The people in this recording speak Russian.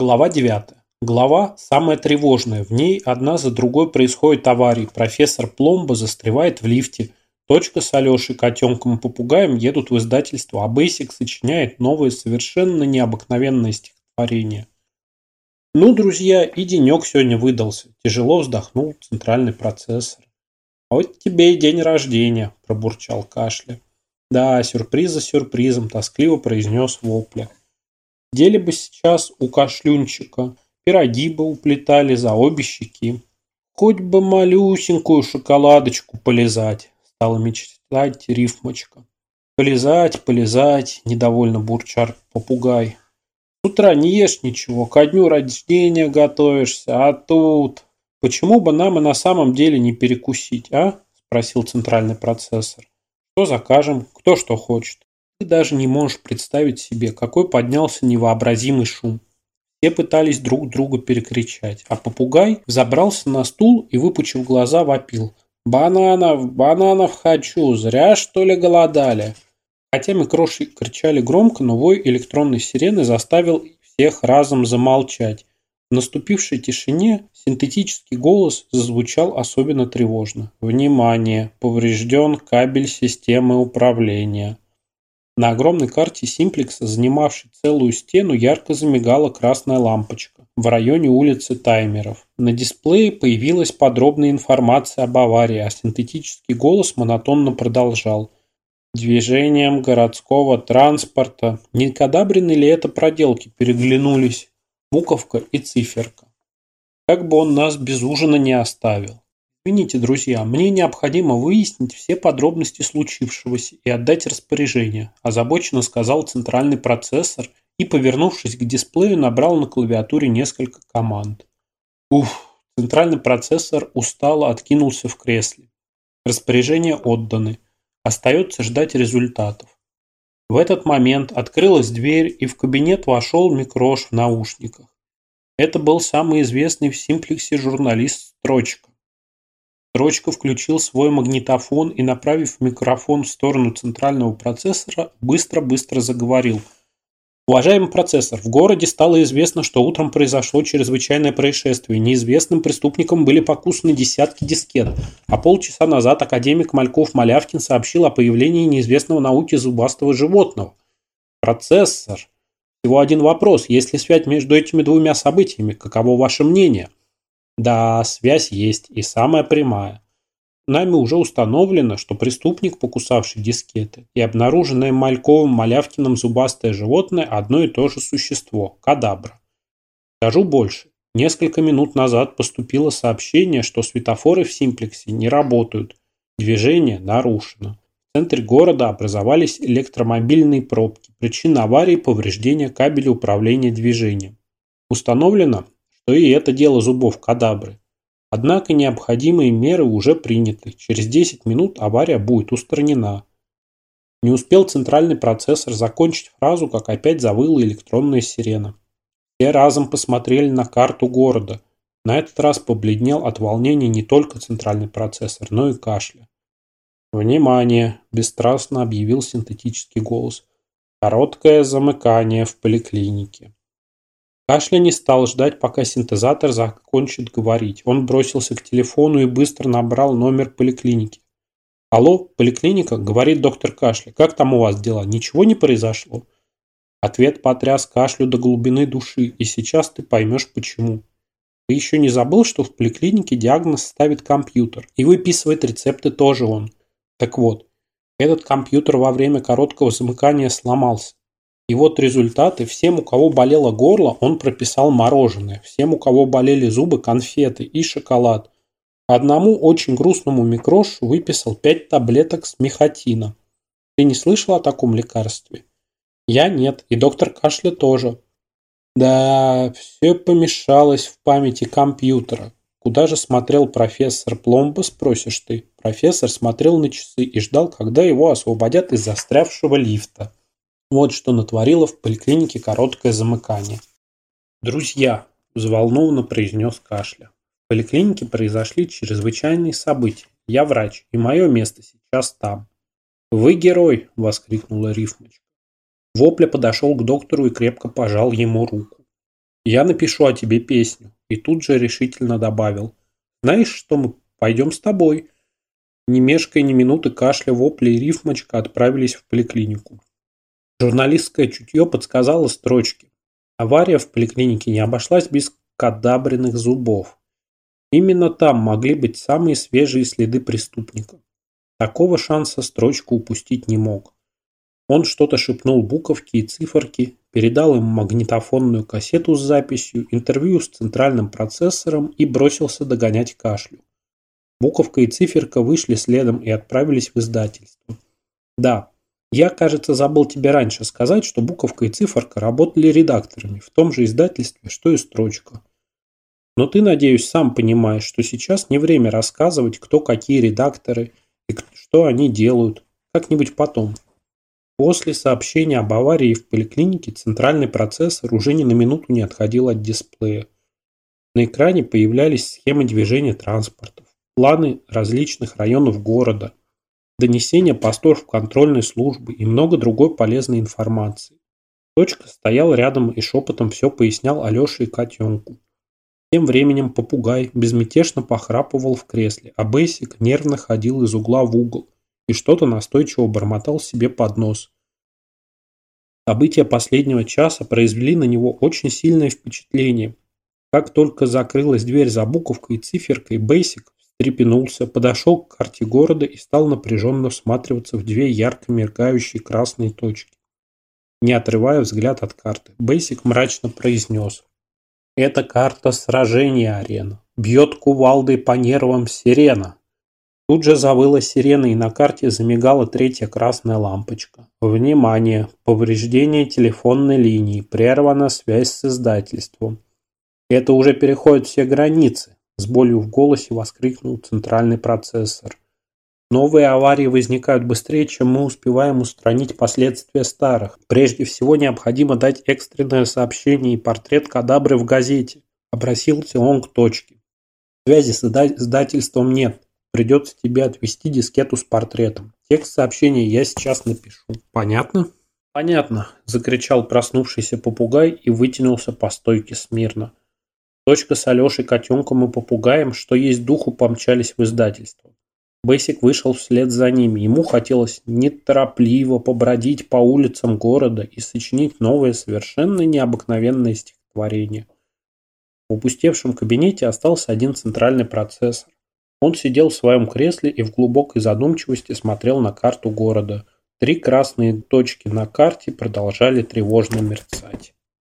Глава 9. Глава самая тревожная. В ней одна за другой происходят аварии. Профессор Пломба застревает в лифте. Точка с Алешей, котенком и попугаем едут в издательство, а Бейсик сочиняет новое, совершенно необыкновенное стихотворение. Ну, друзья, и денек сегодня выдался. Тяжело вздохнул центральный процессор. А вот тебе и день рождения, пробурчал кашля. Да, сюрприз за сюрпризом, тоскливо произнес вопля. Дели бы сейчас у кашлюнчика, пироги бы уплетали за обе щеки. Хоть бы малюсенькую шоколадочку полезать, стала мечтать рифмочка. Полезать, полезать, недовольно бурчар попугай. С утра не ешь ничего, ко дню рождения готовишься, а тут... Почему бы нам и на самом деле не перекусить, а? Спросил центральный процессор. Что закажем, кто что хочет. Ты даже не можешь представить себе, какой поднялся невообразимый шум. Все пытались друг друга перекричать, а попугай забрался на стул и, выпучив глаза, вопил. «Бананов, бананов хочу! Зря, что ли, голодали?» Хотя микроши кричали громко, но вой электронной сирены заставил всех разом замолчать. В наступившей тишине синтетический голос зазвучал особенно тревожно. «Внимание! Поврежден кабель системы управления!» На огромной карте симплекса, занимавшей целую стену, ярко замигала красная лампочка в районе улицы Таймеров. На дисплее появилась подробная информация об аварии, а синтетический голос монотонно продолжал. Движением городского транспорта. Не кадабрины ли это проделки переглянулись буковка и циферка. Как бы он нас без ужина не оставил. Извините, друзья, мне необходимо выяснить все подробности случившегося и отдать распоряжение, озабоченно сказал центральный процессор и, повернувшись к дисплею, набрал на клавиатуре несколько команд. Уф, центральный процессор устало откинулся в кресле. Распоряжения отданы. Остается ждать результатов. В этот момент открылась дверь, и в кабинет вошел Микрош в наушниках. Это был самый известный в симплексе журналист Строчка включил свой магнитофон и, направив микрофон в сторону центрального процессора, быстро-быстро заговорил. Уважаемый процессор, в городе стало известно, что утром произошло чрезвычайное происшествие. Неизвестным преступникам были покусаны десятки дискет, а полчаса назад академик Мальков-Малявкин сообщил о появлении неизвестного науке зубастого животного. Процессор. Всего один вопрос. Есть ли связь между этими двумя событиями? Каково ваше мнение? Да, связь есть, и самая прямая. Нами уже установлено, что преступник, покусавший дискеты, и обнаруженное Мальковым Малявкиным зубастое животное – одно и то же существо – кадабра. Скажу больше. Несколько минут назад поступило сообщение, что светофоры в симплексе не работают, движение нарушено. В центре города образовались электромобильные пробки. Причина аварии – повреждение кабеля управления движением. Установлено, то и это дело зубов кадабры. Однако необходимые меры уже приняты. Через 10 минут авария будет устранена. Не успел центральный процессор закончить фразу, как опять завыла электронная сирена. Все разом посмотрели на карту города. На этот раз побледнел от волнения не только центральный процессор, но и кашля. «Внимание!» – бесстрастно объявил синтетический голос. «Короткое замыкание в поликлинике». Кашля не стал ждать, пока синтезатор закончит говорить. Он бросился к телефону и быстро набрал номер поликлиники. «Алло, поликлиника?» – говорит доктор Кашля. «Как там у вас дела? Ничего не произошло?» Ответ потряс Кашлю до глубины души, и сейчас ты поймешь почему. Ты еще не забыл, что в поликлинике диагноз ставит компьютер, и выписывает рецепты тоже он. Так вот, этот компьютер во время короткого замыкания сломался. И вот результаты. Всем, у кого болело горло, он прописал мороженое. Всем, у кого болели зубы, конфеты и шоколад. Одному очень грустному микрош выписал 5 таблеток с мехотина. Ты не слышал о таком лекарстве? Я нет, и доктор Кашля тоже. Да, все помешалось в памяти компьютера. Куда же смотрел профессор Пломба, спросишь ты? Профессор смотрел на часы и ждал, когда его освободят из застрявшего лифта. Вот что натворило в поликлинике короткое замыкание. «Друзья!» – взволнованно произнес Кашля. В поликлинике произошли чрезвычайные события. Я врач, и мое место сейчас там. «Вы герой!» – воскликнула рифмочка. Вопля подошел к доктору и крепко пожал ему руку. Я напишу о тебе песню. И тут же решительно добавил. Знаешь, что мы пойдем с тобой. Не мешкая ни минуты, кашля, вопли и рифмочка отправились в поликлинику. Журналистское чутье подсказало строчки. Авария в поликлинике не обошлась без кадабренных зубов. Именно там могли быть самые свежие следы преступника. Такого шанса строчку упустить не мог. Он что-то шепнул буковки и циферки, передал им магнитофонную кассету с записью, интервью с центральным процессором и бросился догонять кашлю. Буковка и циферка вышли следом и отправились в издательство. Да, я, кажется, забыл тебе раньше сказать, что буковка и циферка работали редакторами в том же издательстве, что и строчка. Но ты, надеюсь, сам понимаешь, что сейчас не время рассказывать, кто какие редакторы и что они делают. Как-нибудь потом. После сообщения об аварии в поликлинике центральный процессор уже ни на минуту не отходил от дисплея. На экране появлялись схемы движения транспортов, планы различных районов города, донесения постов контрольной службы и много другой полезной информации. Точка стоял рядом и шепотом все пояснял Алёше и котенку. Тем временем попугай безмятежно похрапывал в кресле, а Бейсик нервно ходил из угла в угол, и что-то настойчиво бормотал себе под нос. События последнего часа произвели на него очень сильное впечатление. Как только закрылась дверь за буковкой и циферкой, Бейсик встрепенулся, подошел к карте города и стал напряженно всматриваться в две ярко меркающие красные точки. Не отрывая взгляд от карты, Бейсик мрачно произнес. «Это карта сражения, арена. Бьет кувалдой по нервам сирена. Тут же завыла сирена, и на карте замигала третья красная лампочка. Внимание! Повреждение телефонной линии. Прервана связь с издательством. Это уже переходит все границы, с болью в голосе воскликнул центральный процессор. Новые аварии возникают быстрее, чем мы успеваем устранить последствия старых. Прежде всего необходимо дать экстренное сообщение и портрет кадабры в газете. Обратился он к точке. Связи с издательством нет. Придется тебе отвести дискету с портретом. Текст сообщения я сейчас напишу. Понятно? Понятно, закричал проснувшийся попугай и вытянулся по стойке смирно. Точка с Алешей, котенком и попугаем, что есть духу, помчались в издательство. Бейсик вышел вслед за ними. Ему хотелось неторопливо побродить по улицам города и сочинить новое, совершенно необыкновенное стихотворение. В упустевшем кабинете остался один центральный процессор. Он сидел в своем кресле и в глубокой задумчивости смотрел на карту города. Три красные точки на карте продолжали тревожно мерцать.